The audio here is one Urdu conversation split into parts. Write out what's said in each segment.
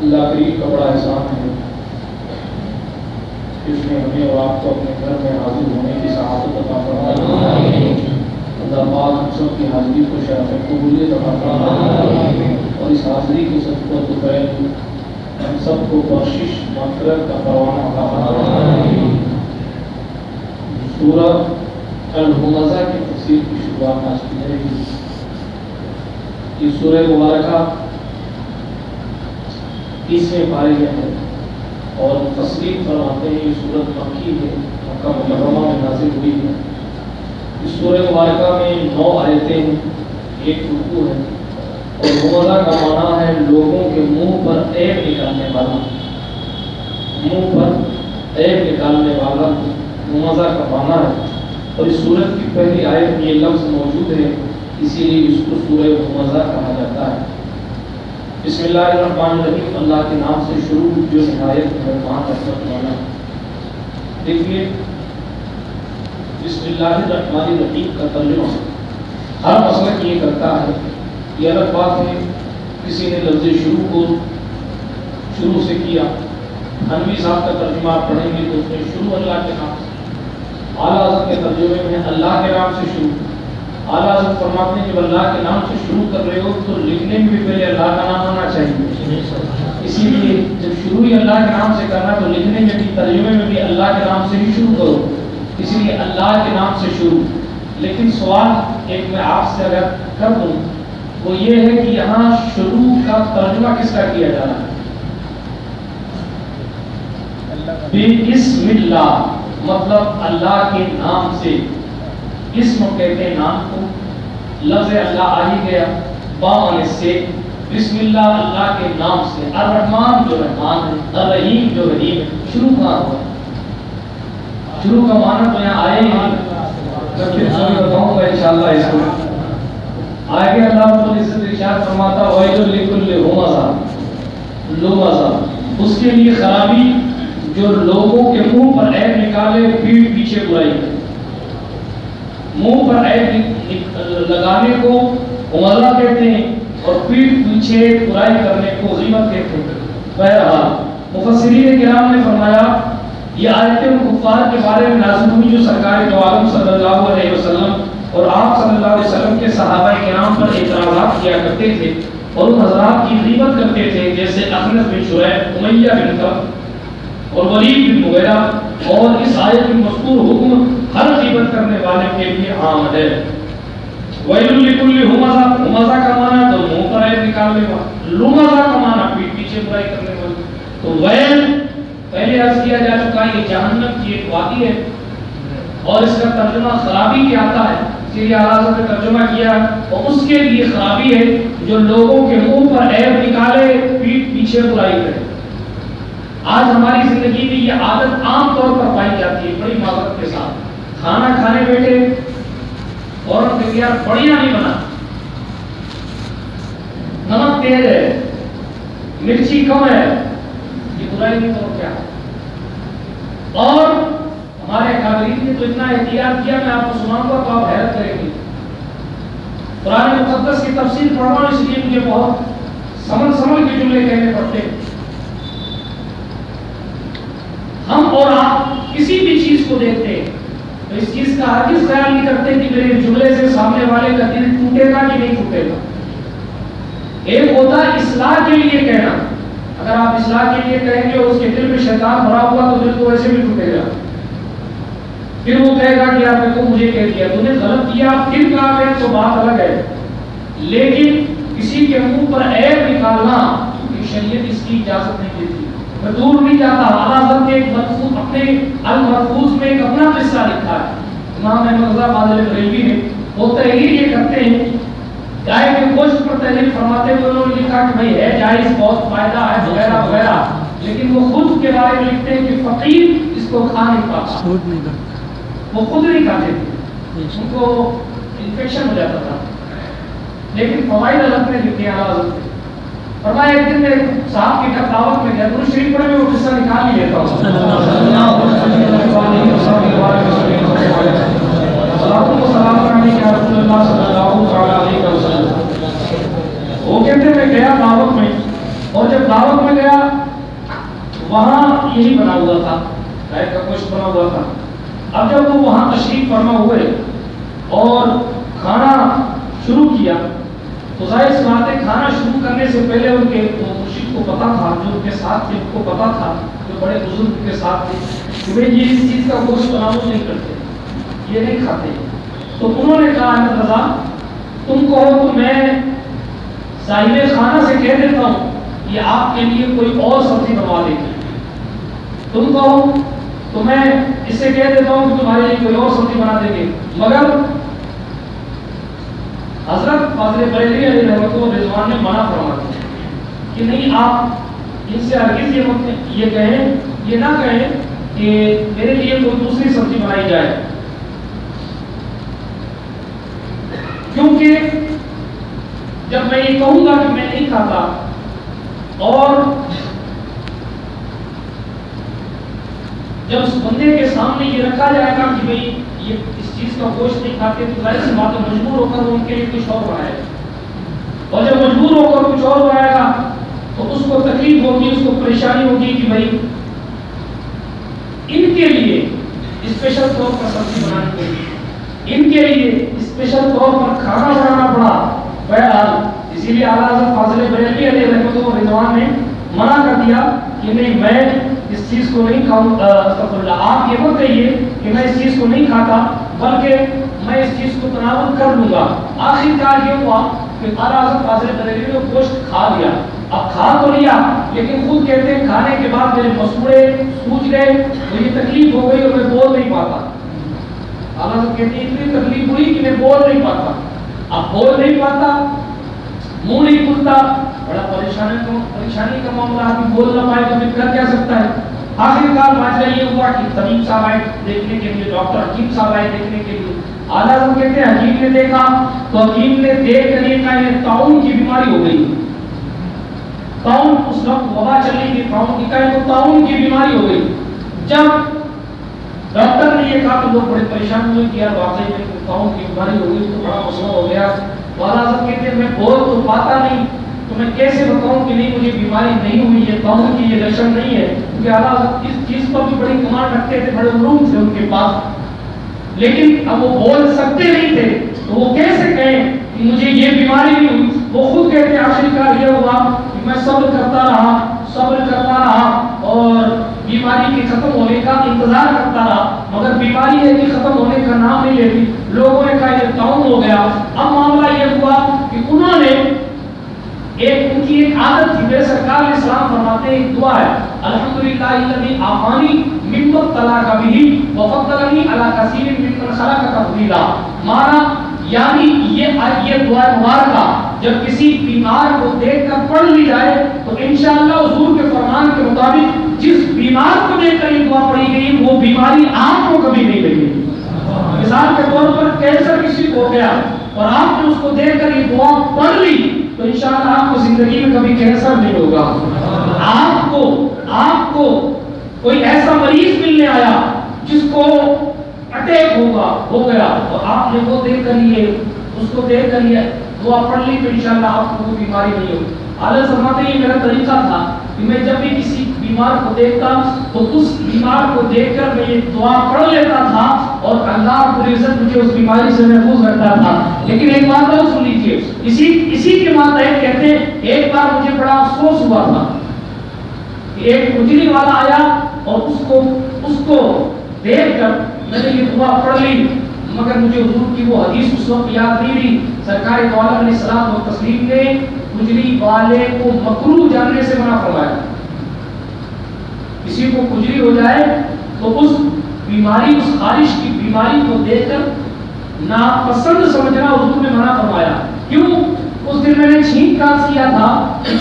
اللہ کریم کا بڑا احسان ہے۔ اس نے ہمیں اور آپ کو اپنے گھر میں حاضر ہونے کی سعادت عطا فرمائی اللہ پاک کی حاضری کو شرف قبولیت عطا فرمائے۔ اور اس حاضری کے سب کو دوپہر ہم سب کو بخشش مغفرت کا پروانہ عطا فرمائے۔ سورہ الحمزہ کی تفسیر کی شروعات آج کی جائے گی یہ سورہ مبارکہ تیسرے پارے میں ہے اور تصریف فرماتے ہیں، یہ صورت مکی ہے مکہ مکرمہ میں نازل ہوئی ہے۔ سورہ مبارکہ میں نو آیتیں ہیں ایک رکو ہے۔ اور ممزہ کا معنی ہے لوگوں کے منہ پر عیب نکالنے والا۔ منہ پر عیب نکالنے والا ممزہ کا معنی ہے۔ اور اس صورت کی پہلی آیت میں یہ لفظ موجود ہے، اسی لیے اس کو سورہ ممزہ کہا جاتا ہے۔ بسم اللہ الرحمن الرحیم۔ اللہ کے نام سے شروع جو نہایت مہربان رحمت والا دیکھیے بسم اللہ الرحمن الرحیم کا ترجمہ ہر مسئلہ یہ کرتا ہے۔ یہ الگ بات ہے۔ کسی نے لفظ شروع کو شروع سے کیا۔ حنوی صاحب کا ترجمہ آپ پڑھیں گے تو اس میں شروع اللہ کے نام سے۔ اعلیٰ حضرت کے ترجمے میں اللہ کے نام سے شروع۔ اعلیٰ حضرت فرماتے ہیں، جب اللہ کے نام سے شروع کر رہے ہو تو لکھنے میں بھی پہلے اللہ کا نام ہونا چاہیے۔ اسی لیے جب شروع ہی اللہ کے نام سے کرنا تو لکھنے میں بھی، ترجمے میں بھی اللہ کے نام سے ہی شروع کرو۔ اسی لیے اللہ کے نام سے شروع. لیکن سوال ایک میں آپ سے اگر کر دوں، وہ یہ ہے کہ یہاں شروع کا ترجمہ کس کا کیا جا رہا ہے؟ بسم اللہ. مطلب اللہ کے نام سے. اسم کہتے ہیں نام کو. لفظ اللہ آ ہی گیا. با سے. بسم اللہ اللہ کے نام سے. الرحمن جو رحمان ہے، الرحیم جو رحیم ہے، شروع کہاں ہوا؟ شروع کا معنی تو یہاں آئے ہی میں پھر سوئی بتاؤں گا انشاءاللہ اس کو۔ آگے اللہ رب العزت ارشاد فرماتا وَيْلٌ لِكُلِّ هُمَزَةٍ لُمَزَةٍ اس کے لیے خرابی جو لوگوں کے منہ پر عیب نکالے پیٹ پیچھے برائی۔ منہ پر عیب لگانے کو عمرہ کہتے ہیں اور پیٹ پیچھے برائی کرنے کو غیبت کہتے ہیں۔ بہرحال، مفسرین کرام نے فرمایا یہ آیتیں ان کفار کے بارے میں نازل ہوئی جو سرکار دو عالم صلی اللہ علیہ وسلم اور آپ صلی اللہ علیہ وسلم کے صحابہ کرام پر اعتراضات کیا کرتے تھے اور ان حضرات کی غیبت کرتے تھے، جیسے اخنس بن شعیب، امیہ بن کب اور ولید بن مغیرہ اور اس آیت میں مذکور حکم ہر غیبت کرنے والے کے لیے عام ہے۔ ویل لکل ہمزہ ہمزہ کا معنی تو منہ پر عیب نکالنے والا لمزہ کا معنی پیٹ پیچھے برائی کرنے والا تو ویل پہلے عرض کیا جا چکا یہ جہنم کی ایک وادی ہے اور اس کا ترجمہ خرابی کیا آتا ہے، اس لیے اعلیٰ نے ترجمہ کیا اور اس کے لیے خرابی ہے جو لوگوں کے منہ پر عیب نکالے پیٹ پیچھے برائی کرے۔ آج ہماری زندگی میں یہ عادت عام طور پر پائی جاتی ہے بڑی معذرت کے ساتھ۔ کھانا کھانے بیٹھے اور یار، بڑھیا نہیں بنا۔ نمک تیز ہے، مرچی کم ہے۔ یہ برائی نہیں تو کیا ہے؟ اور ہمارے کاغذین نے تو اتنا احتیاط کیا میں آپ کو سناؤں گا تو آپ حیرت کریں گے۔ قرآن مقدس کی تفصیل پڑھ رہا ہوں اس لیے مجھے بہت سمجھ سمجھ کے جملے کہنے پڑتے ہیں۔ ہم اور آپ کسی بھی چیز کو دیکھتے ہیں تو اس چیز کا ہرگز خیال نہیں کرتے کہ میرے جملے سے سامنے والے کا دل ٹوٹے گا کہ نہیں ٹوٹے گا۔ ایک ہوتا اصلاح کے لیے کہنا۔ اگر آپ اصلاح کے لیے کہیں گے اس کے دل میں شیطان بھرا ہوا تو دل تو ویسے بھی ٹوٹے گا۔ پھر وہ کہے گا کہ آپ نے تو مجھے کہہ دیا تم نے غلط کیا، پھر کہا گیا تو بات الگ ہے۔ لیکن کسی کے منہ پر عیب نکالنا کیونکہ شریعت اس کی اجازت نہیں دیتی۔ میں دور نہیں جاتا، اعلیٰ حضرت نے ایک محفوظ اپنے المحفوظ میں ایک اپنا قصہ لکھا ہے۔ امام احمد رضا بادل بریلوی نے وہ تحریر یہ کرتے ہیں گائے کے گوشت پر تحریر فرماتے ہوئے انہوں نے لکھا کہ بھائی ہے جائز بہت فائدہ ہے وغیرہ وغیرہ۔ لیکن وہ خود کے بارے میں لکھتے ہیں کہ فقیر اس کو کھا نہیں پاتا۔ وہ خود نہیں کھاتے۔ تھے ان کو انفیکشن ہو جاتا تھا۔ لیکن فوائد حضرت نے لکھے ہیں۔ نے فرمایا ایک دن میں صاحب کی دعوت میں گیا درود شریف پڑھے میں وہ قصہ نکال لیتا ہوں۔ وہ کہتے میں گیا دعوت میں۔ اور جب دعوت میں گیا، وہاں یہی بنا ہوا تھا کا کچھ بنا ہوا تھا۔ اب جب وہ وہاں تشریف فرما ہوئے اور کھانا شروع کیا، تو ظاہر سی بات ہے، کھانا شروع کرنے سے پہلے ان کے کو پتا تھا، جو ان کے ساتھ تھے، ان کو پتا تھا، جو بڑے بزرگ کے ساتھ تھے، کہ بھائی یہ اس چیز کا گوشت بناؤ نہیں کرتے۔ یہ نہیں کھاتے۔ تو انہوں نے کہا احمد رضا تم کہو تو میں صاحب خانہ سے کہہ دیتا ہوں کہ آپ کے لیے کوئی اور سبزی بنوا دے گی تم کہو تو میں اس سے کہہ دیتا ہوں کہ تمہارے لیے کوئی اور سبزی بنا دیں گے۔ مگر حضرت فاضل بریلی علیہ رحمت رضوان نے منع فرما دیا کہ نہیں، آپ ان سے ہرگز یہ یہ کہیں، یہ نہ کہیں کہ میرے لیے کوئی دوسری سبزی بنائی جائے۔ کیونکہ جب میں یہ کہوں گا کہ میں نہیں کھاتا، اور جب اس بندے کے سامنے یہ رکھا جائے گا کہ بھئی یہ اس چیز کا گوشت نہیں کھاتے، تو ظاہر سی بات مجبور ہو کر وہ ان کے لیے کچھ اور بنائے۔ گا اور جب مجبور ہو کر کچھ اور بنائے گا، تو اس کو تکلیف ہوگی، اس کو پریشانی ہوگی کہ بھائی ان کے لیے اسپیشل طور پر سبزی بنانی پڑی ان کے لیے اسپیشل طور پر کھانا بنانا پڑا۔ بہرحال، اسی لیے اعلیٰ حضرت فاضل بریلوی علیہ رحمۃ رضوان نے منع کر دیا کہ نہیں، میں اس چیز کو نہیں کھاؤں اللہ۔ آپ یہ مت کہیے کہ میں اس چیز کو نہیں کھاتا، بلکہ میں اس چیز کو تناول کر لوں گا۔ آخر کار یہ ہوا کہ اعلیٰ حضرت فاضل بریلوی نے گوشت کھا لیا۔ اب کھا تو لیا، لیکن خود کہتے ہیں، کھانے کے بعد میرے مسوڑے سوچ گئے تو یہ تکلیف ہو گئی اور میں بول نہیں پاتا۔ اعلیٰ کہتے ہیں اتنی تکلیف ہوئی کہ میں بول نہیں پاتا۔ اب بول نہیں پاتا، منہ نہیں کھلتا۔ بڑا پریشانی کا پریشانی کا معاملہ آدمی بول نہ پائے تو پھر کر کیا سکتا ہے؟ آخر کار ماجرا یہ ہوا کہ طبیب صاحب آئے دیکھنے کے لیے، ڈاکٹر حکیم صاحب آئے دیکھنے کے لیے۔ اعلیٰ ہم کہتے ہیں، حکیم نے دیکھا تو حکیم نے دیکھ کر یہ کہا، یہ تعاون کی بیماری ہو گئی۔ تعاون اس وقت وبا چلی تھی تعاون کی کہا تو تعاون کی بیماری ہو گئی۔ جب ڈاکٹر نے یہ کہا تو لوگ بڑے پریشان ہوئے کہ یار واقعی میں تعاون کی بیماری ہو گئی تو بڑا مسئلہ ہو گیا۔ والا صاحب کہتے ہیں، میں بول تو پاتا نہیں، تو میں کیسے بتاؤں کہ نہیں، مجھے بیماری نہیں ہوئی ہے تعاون کی یہ لشن نہیں ہے۔ کیونکہ اعلیٰ اس چیز پر بھی بڑی کمانڈ رکھتے تھے، بڑے علوم تھے ان کے پاس۔ لیکن اب وہ بول سکتے نہیں تھے، تو وہ کیسے کہیں کہ مجھے یہ بیماری نہیں ہوئی؟ وہ خود کہتے ہیں آخر کار یہ ہوا کہ میں صبر کرتا رہا، صبر کرتا رہا اور بیماری کے ختم ہونے کا انتظار کرتا رہا، مگر بیماری ہے کہ ختم ہونے کا نام نہیں لیتی۔ لوگوں نے کہا، یہ تعاون ہو گیا۔ اب معاملہ یہ ہوا کہ انہوں نے ایک، ان کی ایک عادت تھی۔ میرے سرکار علیہ السلام فرماتے ہیں، ایک دعا ہے۔ الحمدللہ الذی آفانی ممن طلاق بھی وفضلنی علی کثیر ممن خلق تفضیلا۔ مانا یعنی یہ یہ دعا مبارکہ، جب کسی بیمار کو دیکھ کر پڑھ لی جائے، تو انشاءاللہ حضور کے فرمان کے مطابق جس بیمار کو دیکھ کر یہ دعا پڑھی گئی، وہ بیماری آپ کو کبھی نہیں لگے مثال کے طور پر کینسر کسی کو ہو گیا اور آپ نے اس کو دیکھ کر یہ دعا پڑھ لی، تو انشاءاللہ آپ کو زندگی میں کبھی کینسر نہیں ہوگا۔ آپ کو آپ کو کوئی ایسا مریض ملنے آیا جس کو اٹیک ہوگا، ہو گیا اور آپ نے وہ دیکھ کر لیے اس کو دیکھ کر لیے دعا پڑھ لی، تو انشاءاللہ آپ کو وہ بیماری نہیں ہوگی۔ عالیہ فرماتے یہ میرا طریقہ تھا کہ میں جب بھی کسی بیمار کو دیکھتا تو اس بیمار کو دیکھ کر میں یہ دعا پڑھ لیتا تھا اور اللہ رب العزت مجھے اس بیماری سے محفوظ رکھتا تھا۔ لیکن ایک بات اور سن لیجیے اسی اسی کے ماتحت کہتے ہیں، ایک بار مجھے بڑا افسوس ہوا تھا۔ ایک مجری والا آیا اور اس کو اس کو دیکھ کر میں نے یہ دعا پڑھ لی۔ مگر مجھے حضور کی وہ حدیث اس وقت یاد نہیں رہی۔ سرکار علیہ السلام و تسلیم نے کجری والے کو مکرو جاننے سے منع فرمایا۔ کسی کو کجری ہو جائے تو اس بیماری، اس خارش کی بیماری کو دیکھ کر ناپسند سمجھنا حضور نے منع فرمایا۔ کیوں؟ اس دن میں نے چھینک کاس کیا تھا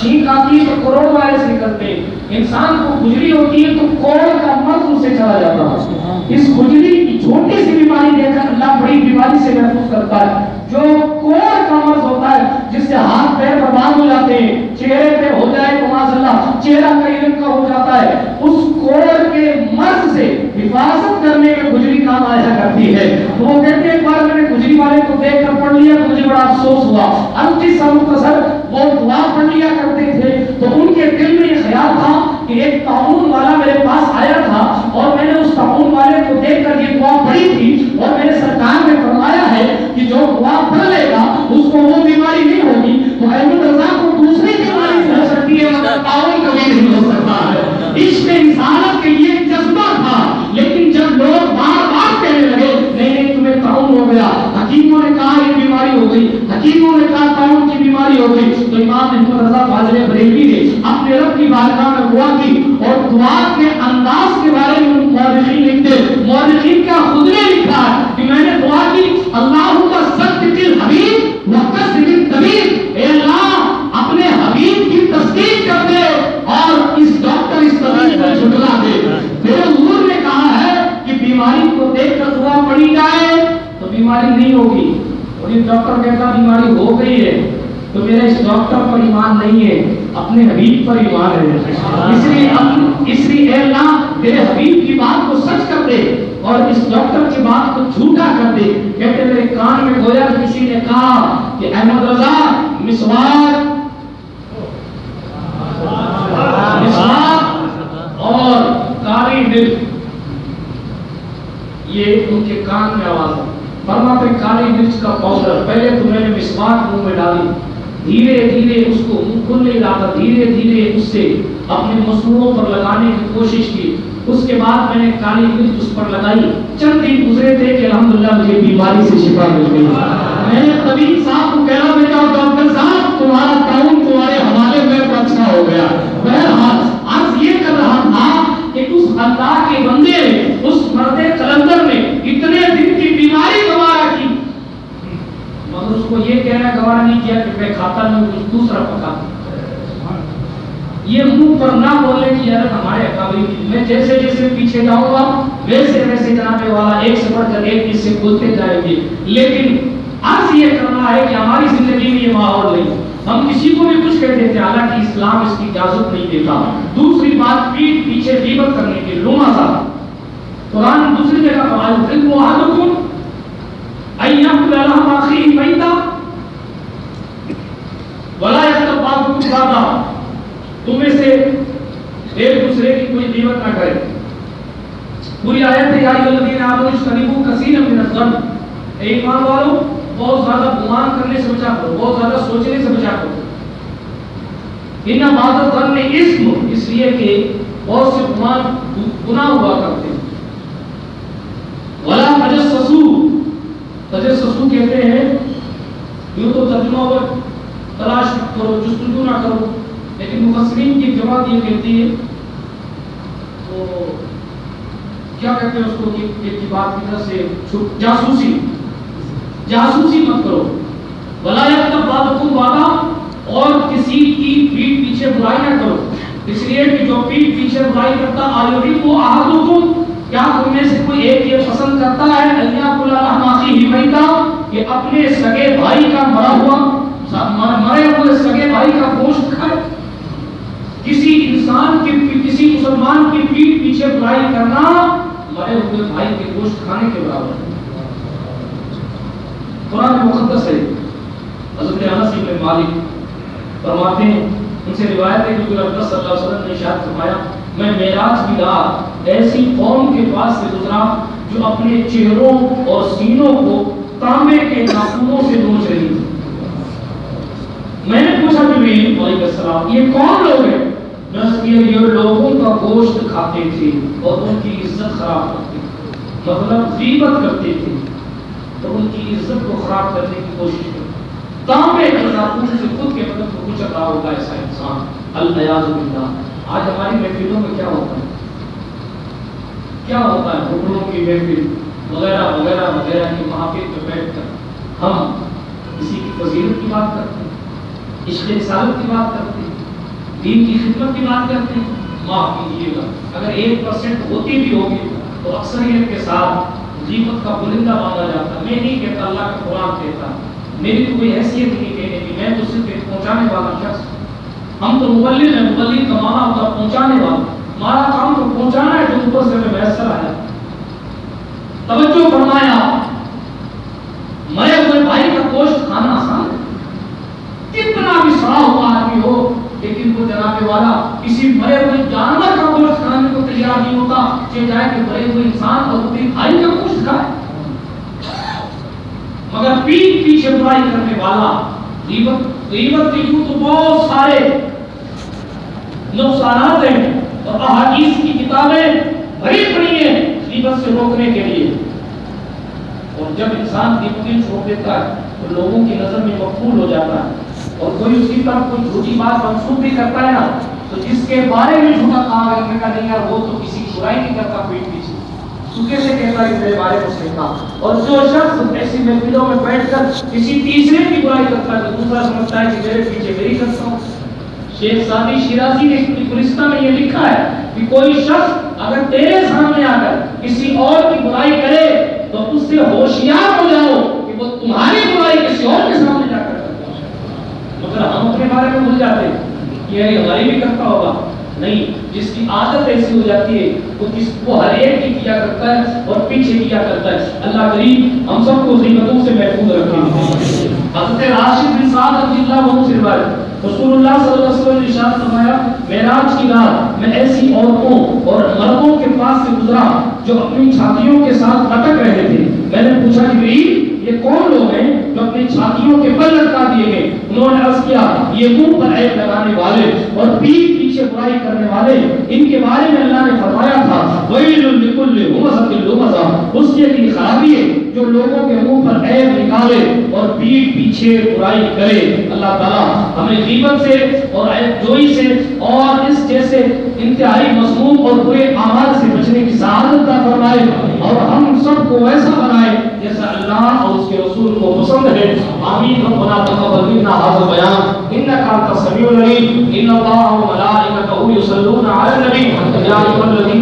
چھینک آتی ہے تو کروڑ وائرس نکلتے انسان کو کھجلی ہوتی ہے تو کوڑ کا مرض اسے چلا جاتا ہے اس کھجلی کی چھوٹی سی بیماری دیکھ کر اللہ بڑی بیماری سے محفوظ کرتا ہے جو کوڑ کا مرض ہوتا ہے جس سے ہاتھ پیر برباد ہو جاتے ہیں چہرے پہ ہو جائے تو ماذ اللہ چہرہ کئی رنگ کا ہو جاتا ہے اس کوڑ کے مرض سے حفاظت کرنے میں گجری کام آیا کرتی ہے۔ تو وہ کہتے ہیں ایک بار میں نے گجری والے کو دیکھ کر پڑھ لیا تو مجھے بڑا افسوس ہوا۔ انتی سا وہ دعا پڑھ لیا کرتے تھے۔ تو ان کے دل میں یہ خیال تھا کہ ایک تعاون اپنے پر ایمان ہے۔ اس لیے اس لیے اے اللہ، میرے حبیب کی بات کو سچ کر دے اور اس ڈاکٹر کی بات کو جھوٹا کر دے۔ کہتے میرے کان میں گویا کسی نے کہا کہ احمد رضا، مسواک مسواک اور کالی مرچ یہ ان کے کان میں آواز ہے۔ فرماتے کالی مرچ کا پاؤڈر، پہلے تو میں نے مسواک منہ میں ڈالی۔ دھیرے دھیرے اس کو منہ کھل نہیں دھیرے دھیرے اس سے اپنے مسلوں پر لگانے کی کوشش کی۔ اس کے بعد میں نے کالی مرچ اس پر لگائی۔ چند دن گزرے تھے کہ الحمدللہ مجھے بیماری سے شفا مل گئی۔ میں نے طبیب صاحب کو کہا، بیٹا ڈاکٹر صاحب، تمہارا تعاون تمہارے حوالے میں اچھا ہو گیا۔ بہرحال عرض یہ کر رہا تھا کہ اس اللہ کے بندے نے، اس مرد کلندر نے اتنے دن کی بیماری گوارا کی مگر اس کو یہ کہنا گوارا نہیں کیا کہ میں کھاتا نہیں کچھ دوسرا پکا۔ یہ منہ پر نہ بولنے کی عادت ہمارے اکابری کی۔ میں جیسے جیسے پیچھے جاؤں گا، ویسے ویسے جناب والا ایک سے بڑھ کر ایک اس سے بولتے جائیں گے۔ لیکن عرض یہ کرنا ہے کہ ہماری زندگی میں یہ ماحول نہیں۔ ہم کسی کو بھی کچھ کہہ دیتے حالانکہ اسلام اس کی اجازت نہیں دیتا۔ دوسری بات پیٹ پیچھے غیبت کرنے کی لوما سا قرآن دوسری جگہ فرمایا دل کو احدکم ایام ولا یکتب بعضکم بعضا. تم میں سے ایک دوسرے کی کوئی قیمت نہ کرے. پوری آیت ہے، یا الذین آمنوا اجتنبوا کثیرا من الظن اے ایمان والو، بہت زیادہ گمان کرنے سے بچا کرو، بہت زیادہ سوچنے سے بچا کرو. ان بعض الظن اسم، اس لیے کہ بہت سے گمان، گناہ ہوا کرتے ہیں. ولا تجسسوا کہتے ہیں، یوں تو ترجمہ ہوا تلاش کرو، جستجو نہ کرو، لیکن مفسرین کی جواب یہ کہتی ہے، تو کیا کہتے ہیں اس کو کہ ایک کی بات کی طرح سے جاسوسی جاسوسی مت کرو۔ بلا تب بات کو وعدہ اور کسی کی پیٹ پیچھے برائی نہ کرو۔ اس لیے کہ جو پیٹ پیچھے برائی کرتا آیوری وہ احدکم کیا تم میں سے کوئی ایک یہ پسند کرتا ہے، اللہ کلا رحماتی ہی بیتا کہ اپنے سگے بھائی کا مرا ہوا مرے ہوئے سگے بھائی کا گوشت کھائے۔ کسی انسان کی کسی مسلمان کی پیٹ پیچھے برائی کرنا، مرے ہوئے بھائی کے گوشت کھانے کے برابر۔ ہے قرآن مقدس ہے۔ حضرت انس بن مالک فرماتے ہیں، ان سے روایت ہے کہ رسول صلی اللہ علیہ وسلم نے ارشاد فرمایا میں معراج کی رات ایسی قوم کے پاس سے گزرا جو اپنے چہروں اور سینوں کو تانبے کے ناخنوں سے نوچ رہی تھی۔ میں نے پوچھا جبریل علیہ السلام، یہ کون لوگ ہیں؟ نس یہ یہ لوگوں کا گوشت کھاتے تھے اور ان کی عزت خراب کرتے تھے مطلب غیبت کرتے تھے، تو ان کی عزت کو خراب کرنے کی کوشش کرتے تانبے کے ناخن سے خود کے بدن کو کچل رہا ہوگا ایسا انسان الیاذ باللہ۔ آج ہماری محفلوں میں کیا ہوتا ہے؟ کیا ہوتا ہے؟ حکموں کی محفل وغیرہ وغیرہ وغیرہ کی محافل پہ بیٹھ کر ہم کسی کی فضیلت کی بات کرتے ہیں، عشق رسالت کی بات کرتے ہیں، دین کی خدمت کی بات کرتے ہیں۔ معاف کیجیے گا، اگر ایک پرسنٹ ہوتی بھی ہوگی تو اکثریت کے ساتھ غیبت کا بلندہ مانا جاتا میں نہیں کہتا، اللہ کا قرآن کہتا میری تو کوئی حیثیت نہیں کہنے کی، میں تو صرف ایک پہنچانے والا شخص ہم تو مبلغ ہیں مبلغ کا مانا ہوتا پہنچانے والا۔ ہمارا کام تو پہنچانا ہے جو اوپر سے ہمیں میسر آیا۔ توجہ فرمایا مرے ہوئے بھائی کا گوشت کھانا آسان ہے۔ کتنا بھی سڑا ہوا آدمی ہو، لیکن وہ جناب والا کسی مرے ہوئے جانور کا گوشت کھانے کو تیار نہیں ہوتا کہ جائے کہ مرے ہوئے انسان اور اپنی بھائی کا گوشت کھائے۔ مگر پیٹ پیچھے برائی کرنے والا، غیبت غیبت کے یوں تو بہت سارے نقصانات ہیں اور احادیث کی کتابیں بھری پڑی ہیں غیبت سے روکنے کے لیے۔ اور جب انسان غیبت چھوڑ دیتا ہے تو لوگوں کی نظر میں مقبول ہو جاتا ہے۔ اور کوئی اس کی طرف کوئی جھوٹی بات منسوخ بھی کرتا ہے نا، تو جس کے بارے میں جھوٹا کہا کرنے کا نہیں یار، وہ تو کسی کی برائی نہیں کرتا پیٹ پیچھے۔ تو کیسے کہتا ہے میرے بارے میں سنتا اور جو شخص ایسی محفلوں میں بیٹھ کر کسی تیسرے کی برائی کرتا ہے، تو دوسرا سمجھتا ہے کہ میرے پیچھے میری کرتا ہوں شیخ سادی شیرازی نے اپنی گلستہ میں یہ لکھا ہے کہ کوئی شخص اگر تیرے سامنے آ کر کسی اور کی برائی کرے تو اس سے ہوشیار ہو جاؤ کہ وہ تمہاری برائی کسی اور کے سامنے جا کر مگر ہم اپنے بارے میں بھول جاتے ہیں کہ یہ ہماری بھی کرتا ہوگا۔ نہیں، جس کی عادت ایسی ہو جاتی ہے، وہ کس کو ہر ایک کی کیا کرتا ہے اور پیچھے کیا کرتا ہے۔ اللہ کریم ہم سب کو غیبتوں سے محفوظ رکھے۔ حضرت راشد بن سعد رضی اللہ عنہ سے روایت رسول اللہ صلی اللہ علیہ وسلم نے ارشاد فرمایا، معراج کی رات میں ایسی عورتوں اور مردوں کے پاس سے گزرا جو اپنی چھاتیوں کے ساتھ لٹک رہے تھے۔ میں نے پوچھا، جبریل، یہ کون لوگ ہیں جو اپنی چھاتیوں کے بل لٹکا دیے گئے؟ انہوں نے عرض کیا، یہ منہ پر عیب لگانے والے اور پیٹ پیچھے برائی کرنے والے ان کے بارے میں اللہ نے فرمایا تھا، ویل لکل ہمزۃ لمزہ اس کے لیے خرابی ہے جو لوگوں کے منہ پر عیب نکالے اور پیٹ پیچھے برائی کرے۔ اللہ تعالی ہمیں غیبت سے اور عیب جوئی سے اور اس جیسے انتہائی مضمون اور برے اعمال سے بچنے کی سعادت عطا فرمائے اور ہم سب کو ایسا بنائے جیسا اللہ اور اس کے رسول کو پسند ہے۔ آمین۔ ربنا تقبل منا هذا البيان، انك انت السميع العليم، ان الله وملائكته يصلون على النبي يا ايها الذين